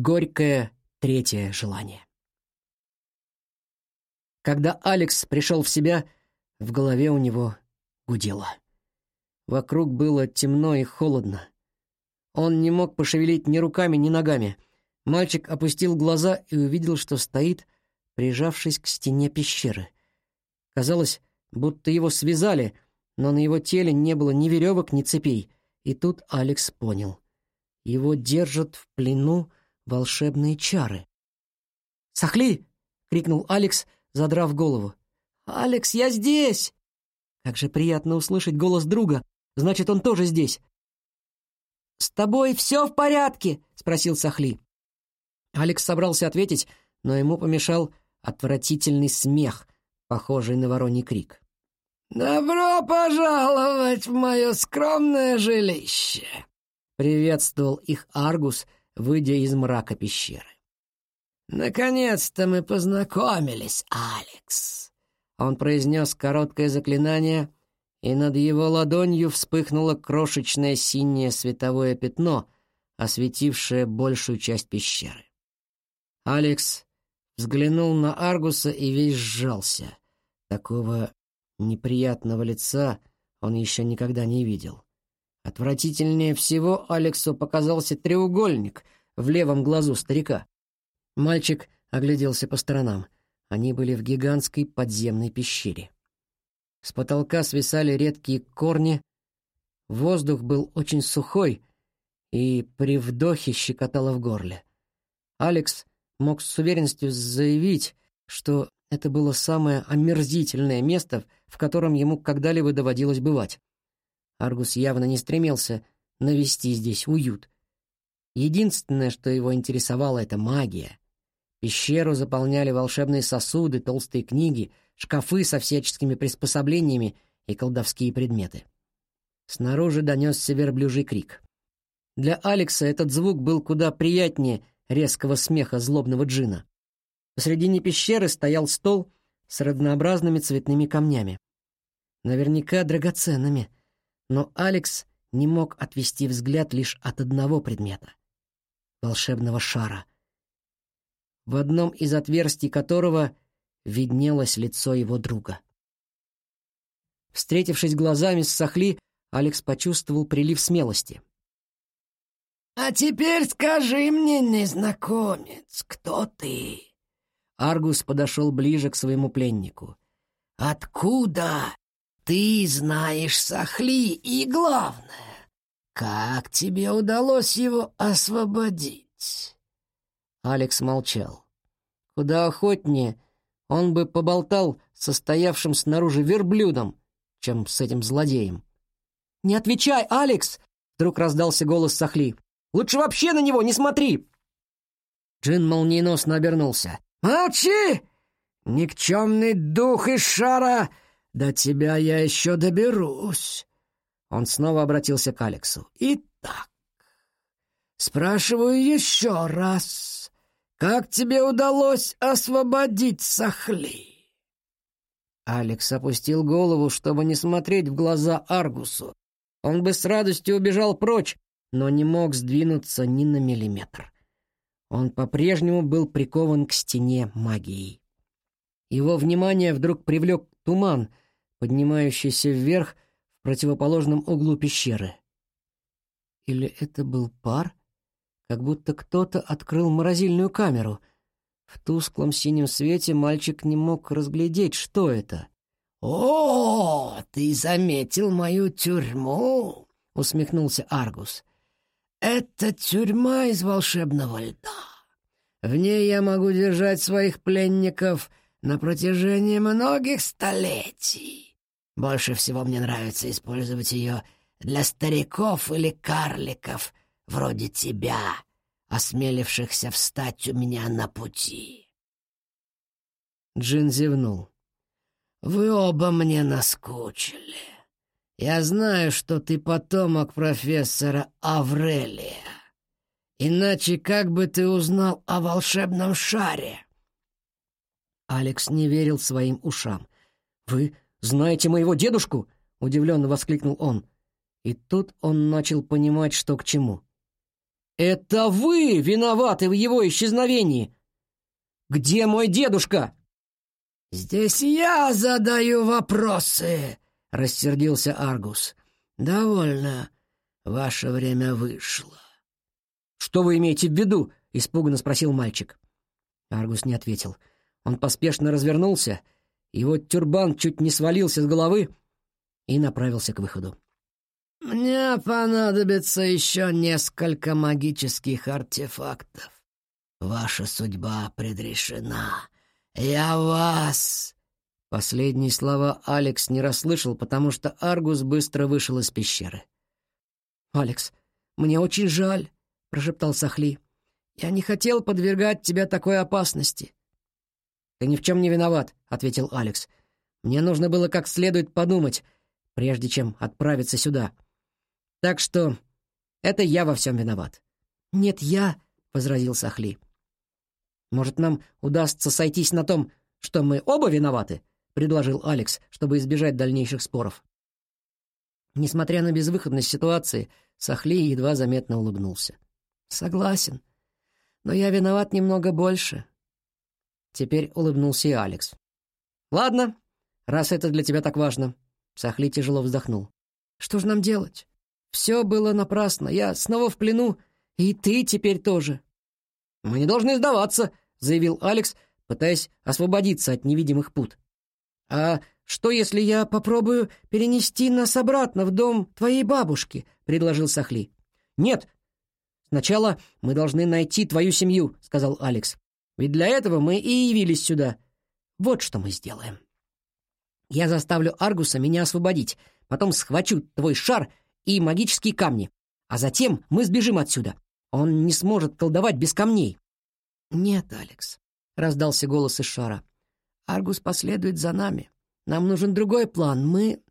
Горькое третье желание. Когда Алекс пришел в себя, в голове у него гудело. Вокруг было темно и холодно. Он не мог пошевелить ни руками, ни ногами. Мальчик опустил глаза и увидел, что стоит, прижавшись к стене пещеры. Казалось, будто его связали, но на его теле не было ни веревок, ни цепей. И тут Алекс понял. Его держат в плену волшебные чары. «Сахли!» — крикнул Алекс, задрав голову. «Алекс, я здесь!» Как же приятно услышать голос друга. Значит, он тоже здесь. «С тобой все в порядке?» — спросил Сахли. Алекс собрался ответить, но ему помешал отвратительный смех, похожий на вороний крик. «Добро пожаловать в мое скромное жилище!» — приветствовал их Аргус, выйдя из мрака пещеры. «Наконец-то мы познакомились, Алекс!» Он произнес короткое заклинание, и над его ладонью вспыхнуло крошечное синее световое пятно, осветившее большую часть пещеры. Алекс взглянул на Аргуса и весь сжался. Такого неприятного лица он еще никогда не видел. Отвратительнее всего Алексу показался треугольник в левом глазу старика. Мальчик огляделся по сторонам. Они были в гигантской подземной пещере. С потолка свисали редкие корни, воздух был очень сухой, и при вдохе щекотало в горле. Алекс мог с уверенностью заявить, что это было самое омерзительное место, в котором ему когда-либо доводилось бывать. Аргус явно не стремился навести здесь уют. Единственное, что его интересовало, — это магия. Пещеру заполняли волшебные сосуды, толстые книги, шкафы со всяческими приспособлениями и колдовские предметы. Снаружи донесся верблюжий крик. Для Алекса этот звук был куда приятнее резкого смеха злобного джина. Посредине пещеры стоял стол с разнообразными цветными камнями. Наверняка драгоценными — но Алекс не мог отвести взгляд лишь от одного предмета — волшебного шара, в одном из отверстий которого виднелось лицо его друга. Встретившись глазами с Сахли, Алекс почувствовал прилив смелости. «А теперь скажи мне, незнакомец, кто ты?» Аргус подошел ближе к своему пленнику. «Откуда ты знаешь Сахли, и главное, как тебе удалось его освободить?» Алекс молчал. Куда охотнее он бы поболтал со стоявшим снаружи верблюдом, чем с этим злодеем. «Не отвечай, Алекс!» — вдруг раздался голос Сахли. «Лучше вообще на него не смотри!» Джин молниеносно обернулся. «Молчи! Никчемный дух из шара до тебя я еще доберусь. Он снова обратился к Алексу. Итак, спрашиваю еще раз, как тебе удалось освободить Сахли? Алекс опустил голову, чтобы не смотреть в глаза Аргусу. Он бы с радостью убежал прочь, но не мог сдвинуться ни на миллиметр. Он по-прежнему был прикован к стене магией. Его внимание вдруг привлек туман, поднимающийся вверх в противоположном углу пещеры. Или это был пар? Как будто кто-то открыл морозильную камеру. В тусклом синем свете мальчик не мог разглядеть, что это. «О, ты заметил мою тюрьму?» — усмехнулся Аргус. «Это тюрьма из волшебного льда. В ней я могу держать своих пленников на протяжении многих столетий. Больше всего мне нравится использовать ее для стариков или карликов, вроде тебя, осмелившихся встать у меня на пути. Джин зевнул. «Вы оба мне наскучили. Я знаю, что ты потомок профессора Аврелия. Иначе как бы ты узнал о волшебном шаре?» Алекс не верил своим ушам. «Вы знаете моего дедушку?» — удивленно воскликнул он. И тут он начал понимать, что к чему. Это вы виноваты в его исчезновении! Где мой дедушка?» «Здесь я задаю вопросы!» — рассердился Аргус. «Довольно. Ваше время вышло». «Что вы имеете в виду?» — испуганно спросил мальчик. Аргус не ответил. Он поспешно развернулся, его тюрбан чуть не свалился с головы и направился к выходу. «Мне понадобится еще несколько магических артефактов. Ваша судьба предрешена. Я вас...» Последние слова Алекс не расслышал, потому что Аргус быстро вышел из пещеры. «Алекс, мне очень жаль», — прошептал Сахли. «Я не хотел подвергать тебя такой опасности». «Ты ни в чем не виноват», — ответил Алекс. «Мне нужно было как следует подумать, прежде чем отправиться сюда. Так что это я во всем виноват». «Нет, я», — возразил Сахли. «Может, нам удастся сойтись на том, что мы оба виноваты?» — предложил Алекс, чтобы избежать дальнейших споров. Несмотря на безвыходность ситуации, Сахли едва заметно улыбнулся. «Согласен. Но я виноват немного больше». Теперь улыбнулся и Алекс. «Ладно, раз это для тебя так важно». Сахли тяжело вздохнул. «Что же нам делать? Все было напрасно. Я снова в плену, и ты теперь тоже». «Мы не должны сдаваться», — заявил Алекс, пытаясь освободиться от невидимых пут. «А что, если я попробую перенести нас обратно в дом твоей бабушки?» — предложил Сахли. «Нет, сначала мы должны найти твою семью», — сказал Алекс. «Ведь для этого мы и явились сюда. Вот что мы сделаем. Я заставлю Аргуса меня освободить, потом схвачу твой шар и магические камни, а затем мы сбежим отсюда. Он не сможет колдовать без камней». «Нет, Алекс», — раздался голос из шара. «Аргус последует за нами. Нам нужен другой план. Мы...»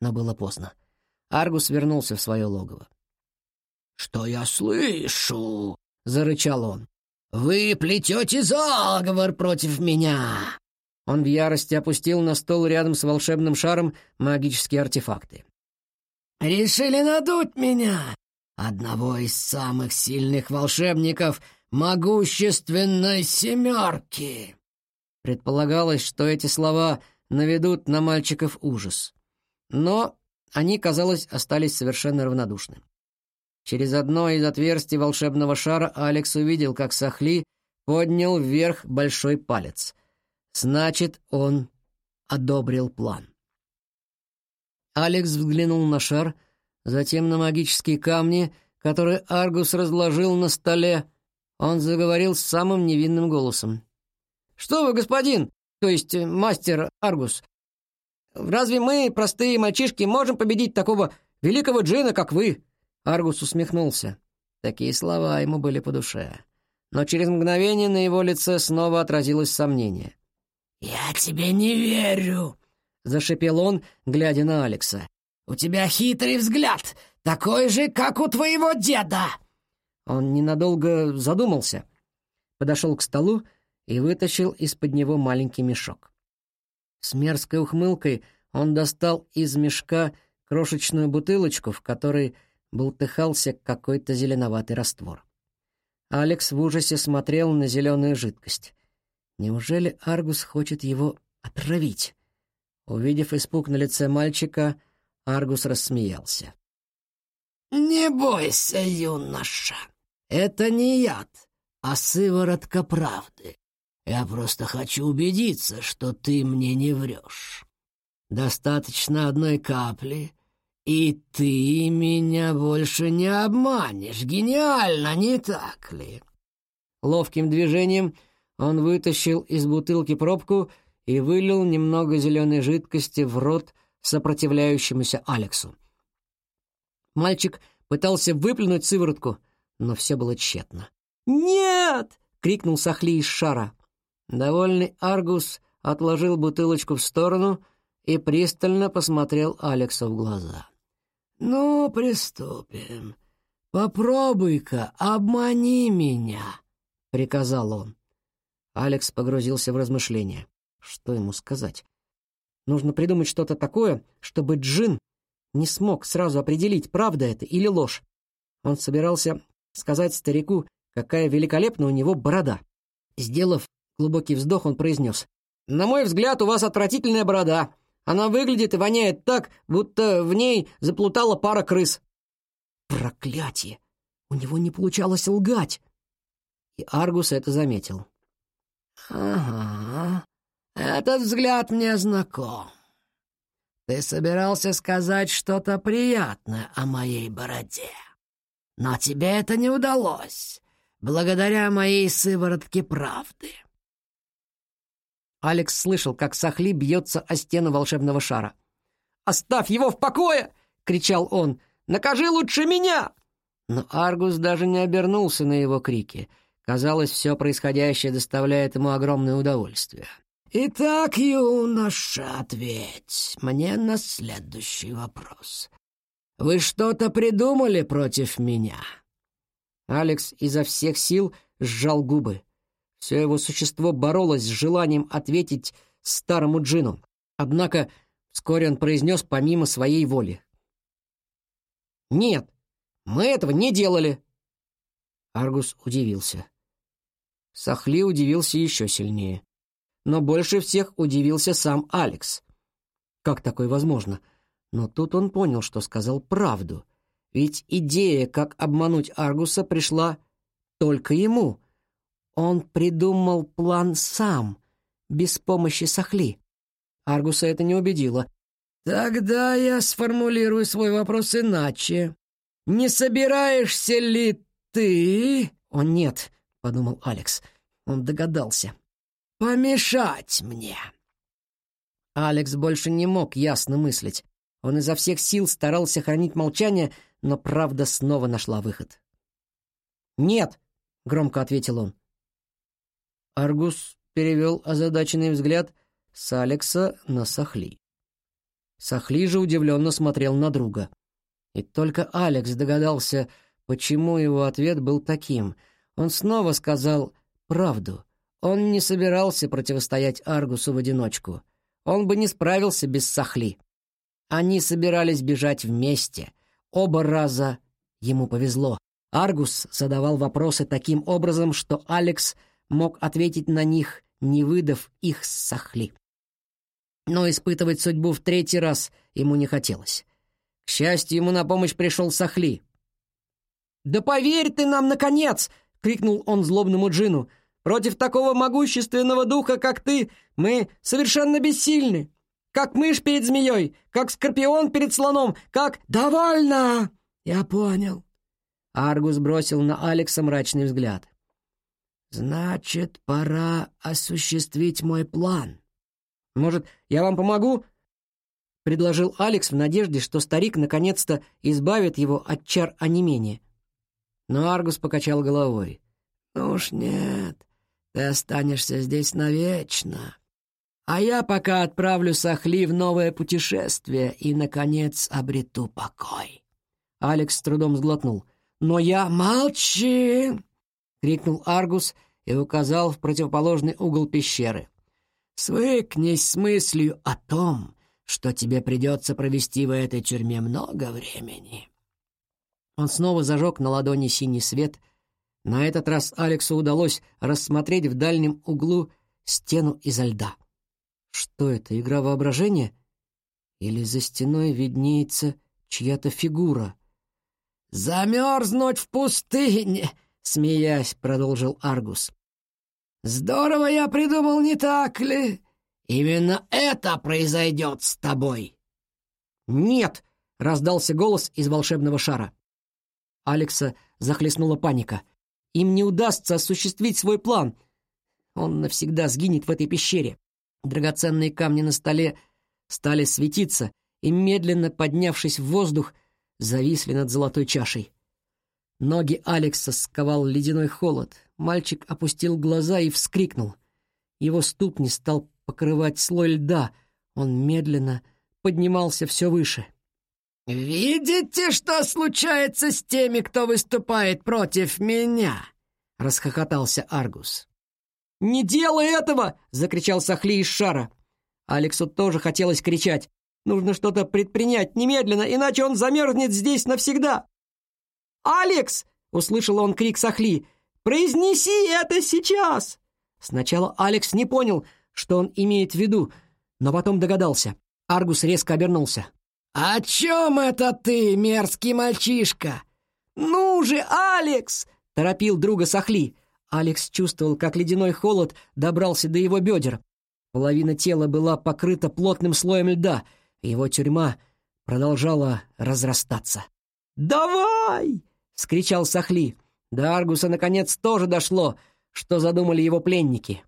Но было поздно. Аргус вернулся в свое логово. «Что я слышу?» — зарычал он. «Вы плетете заговор против меня!» Он в ярости опустил на стол рядом с волшебным шаром магические артефакты. «Решили надуть меня, одного из самых сильных волшебников могущественной семерки!» Предполагалось, что эти слова наведут на мальчиков ужас. Но они, казалось, остались совершенно равнодушны. Через одно из отверстий волшебного шара Алекс увидел, как Сахли поднял вверх большой палец. Значит, он одобрил план. Алекс взглянул на шар, затем на магические камни, которые Аргус разложил на столе. Он заговорил с самым невинным голосом. «Что вы, господин, то есть э, мастер Аргус, разве мы, простые мальчишки, можем победить такого великого джина, как вы?» Аргус усмехнулся. Такие слова ему были по душе. Но через мгновение на его лице снова отразилось сомнение. «Я тебе не верю!» — зашипел он, глядя на Алекса. «У тебя хитрый взгляд, такой же, как у твоего деда!» Он ненадолго задумался, подошел к столу и вытащил из-под него маленький мешок. С мерзкой ухмылкой он достал из мешка крошечную бутылочку, в которой бултыхался какой-то зеленоватый раствор. Алекс в ужасе смотрел на зеленую жидкость. Неужели Аргус хочет его отравить? Увидев испуг на лице мальчика, Аргус рассмеялся. «Не бойся, юноша, это не яд, а сыворотка правды. Я просто хочу убедиться, что ты мне не врешь. Достаточно одной капли, и ты меня больше не обманешь. Гениально, не так ли?» Ловким движением он вытащил из бутылки пробку и вылил немного зеленой жидкости в рот сопротивляющемуся Алексу. Мальчик пытался выплюнуть сыворотку, но все было тщетно. «Нет!» — крикнул Сахли из шара. Довольный Аргус отложил бутылочку в сторону и пристально посмотрел Алексу в глаза. «Ну, приступим. Попробуй-ка, обмани меня», — приказал он. Алекс погрузился в размышления. Что ему сказать? Нужно придумать что-то такое, чтобы Джин не смог сразу определить, правда это или ложь. Он собирался сказать старику, какая великолепная у него борода. Сделав глубокий вздох, он произнес. «На мой взгляд, у вас отвратительная борода. Она выглядит и воняет так, будто в ней заплутала пара крыс». Проклятие! У него не получалось лгать. И Аргус это заметил. «Ага, этот взгляд мне знаком. Ты собирался сказать что-то приятное о моей бороде. Но тебе это не удалось, благодаря моей сыворотке правды». Алекс слышал, как Сахли бьется о стену волшебного шара. «Оставь его в покое!» — кричал он. «Накажи лучше меня!» Но Аргус даже не обернулся на его крики. Казалось, все происходящее доставляет ему огромное удовольствие. «Итак, юноша, ответь мне на следующий вопрос. Вы что-то придумали против меня?» Алекс изо всех сил сжал губы. Все его существо боролось с желанием ответить старому джину. Однако вскоре он произнес помимо своей воли. «Нет, мы этого не делали!» Аргус удивился. Сахли удивился еще сильнее. Но больше всех удивился сам Алекс. Как такое возможно? Но тут он понял, что сказал правду. Ведь идея, как обмануть Аргуса, пришла только ему. Он придумал план сам, без помощи Сахли. Аргуса это не убедило. «Тогда я сформулирую свой вопрос иначе. Не собираешься ли ты...» «О, нет», — подумал Алекс. Он догадался помешать мне!» Алекс больше не мог ясно мыслить. Он изо всех сил старался хранить молчание, но правда снова нашла выход. «Нет!» — громко ответил он. Аргус перевел озадаченный взгляд с Алекса на Сахли. Сахли же удивленно смотрел на друга. И только Алекс догадался, почему его ответ был таким. Он снова сказал правду — он не собирался противостоять Аргусу в одиночку. Он бы не справился без Сахли. Они собирались бежать вместе. Оба раза ему повезло. Аргус задавал вопросы таким образом, что Алекс мог ответить на них, не выдав их с Сахли. Но испытывать судьбу в третий раз ему не хотелось. К счастью, ему на помощь пришел Сахли. «Да поверь ты нам, наконец!» — крикнул он злобному Джину. Против такого могущественного духа, как ты, мы совершенно бессильны. Как мышь перед змеей, как скорпион перед слоном, как... «Довольно! Я понял!» Аргус бросил на Алекса мрачный взгляд. «Значит, пора осуществить мой план». «Может, я вам помогу?» — предложил Алекс в надежде, что старик наконец-то избавит его от чар онемения. Но Аргус покачал головой. «Ну уж нет, ты останешься здесь навечно. А я пока отправлю Сахли в новое путешествие и, наконец, обрету покой». Алекс с трудом сглотнул. «Но я...» «Молчи!» — крикнул Аргус и указал в противоположный угол пещеры. «Свыкнись с мыслью о том, что тебе придется провести в этой тюрьме много времени». Он снова зажег на ладони синий свет на этот раз Алексу удалось рассмотреть в дальнем углу стену изо льда. Что это, игра воображения? Или за стеной виднеется чья-то фигура? «Замерзнуть в пустыне!» — смеясь, продолжил Аргус. «Здорово я придумал, не так ли? Именно это произойдет с тобой!» «Нет!» — раздался голос из волшебного шара. Алекса захлестнула паника. Им не удастся осуществить свой план. Он навсегда сгинет в этой пещере. Драгоценные камни на столе стали светиться и, медленно поднявшись в воздух, зависли над золотой чашей. Ноги Алекса сковал ледяной холод. Мальчик опустил глаза и вскрикнул. Его ступни стал покрывать слой льда. Он медленно поднимался все выше — «Видите, что случается с теми, кто выступает против меня?» — расхохотался Аргус. «Не делай этого!» — закричал Сахли из шара. Алексу тоже хотелось кричать. «Нужно что-то предпринять немедленно, иначе он замерзнет здесь навсегда!» «Алекс!» — услышал он крик Сахли. «Произнеси это сейчас!» Сначала Алекс не понял, что он имеет в виду, но потом догадался. Аргус резко обернулся. «О чем это ты, мерзкий мальчишка?» «Ну же, Алекс!» — торопил друга Сахли. Алекс чувствовал, как ледяной холод добрался до его бедер. Половина тела была покрыта плотным слоем льда. Его тюрьма продолжала разрастаться. «Давай!» — скричал Сахли. До Аргуса наконец тоже дошло, что задумали его пленники.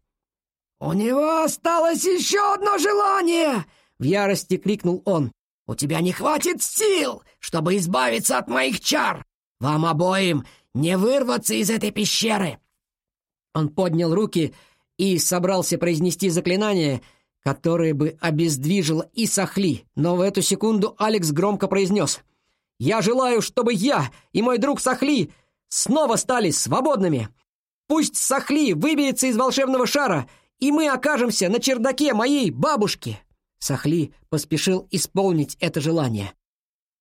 «У него осталось еще одно желание!» — в ярости крикнул он. «У тебя не хватит сил, чтобы избавиться от моих чар! Вам обоим не вырваться из этой пещеры!» Он поднял руки и собрался произнести заклинание, которое бы обездвижило и Сахли, но в эту секунду Алекс громко произнес «Я желаю, чтобы я и мой друг Сахли снова стали свободными! Пусть Сахли выберется из волшебного шара, и мы окажемся на чердаке моей бабушки!» Сахли поспешил исполнить это желание.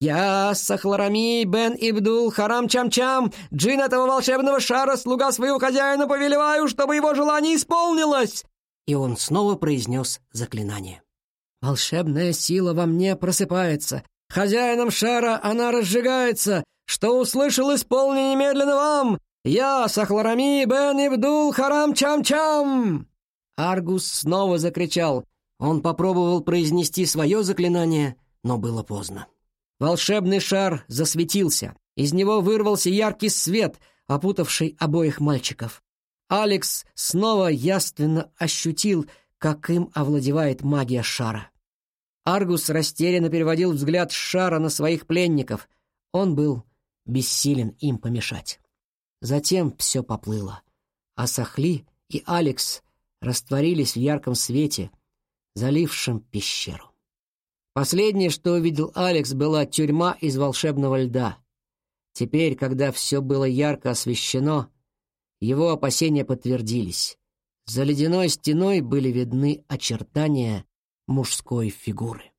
«Я, Сахларами, Бен Ибдул, Харам Чам-Чам, джин этого волшебного шара, слуга своего хозяина, повелеваю, чтобы его желание исполнилось!» И он снова произнес заклинание. «Волшебная сила во мне просыпается. Хозяином шара она разжигается. Что услышал, исполни немедленно вам. Я, Сахларами, Бен Ибдул, Харам Чам-Чам!» Аргус снова закричал. Он попробовал произнести свое заклинание, но было поздно. Волшебный шар засветился. Из него вырвался яркий свет, опутавший обоих мальчиков. Алекс снова яственно ощутил, как им овладевает магия шара. Аргус растерянно переводил взгляд шара на своих пленников. Он был бессилен им помешать. Затем все поплыло, а Сахли и Алекс растворились в ярком свете, залившем пещеру. Последнее, что увидел Алекс, была тюрьма из волшебного льда. Теперь, когда все было ярко освещено, его опасения подтвердились. За ледяной стеной были видны очертания мужской фигуры.